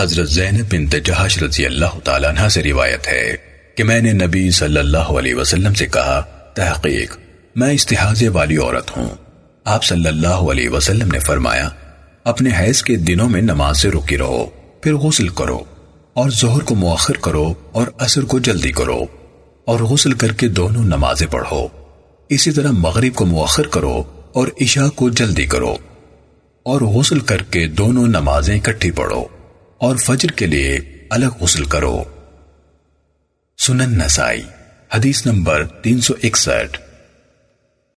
حضرت زینب بنت جہاش رضی اللہ تعالیٰ عنہ سے روایت ہے کہ میں نے نبی صلی اللہ علیہ وسلم سے کہا، تحقیق، میں استحاضے والی عورت ہوں۔ آپ صلی اللہ علیہ وسلم نے فرمایا، اپنے حیض کے دنوں میں نماز سے رکی رہو، پھر غسل کرو، اور ظہر کو مؤخر کرو اور عصر کو جلدی کرو، اور غسل کر کے دونوں نمازیں پڑھو۔ اسی طرح مغرب کو مؤخر کرو اور عشاء کو جلدی کرو، اور غسل کر کے دونوں نمازیں اکٹھی پڑھو۔ اور فجر کے لیے الگ غسل کرو۔ سنن نسائی حدیث نمبر تین سو اکسٹھ۔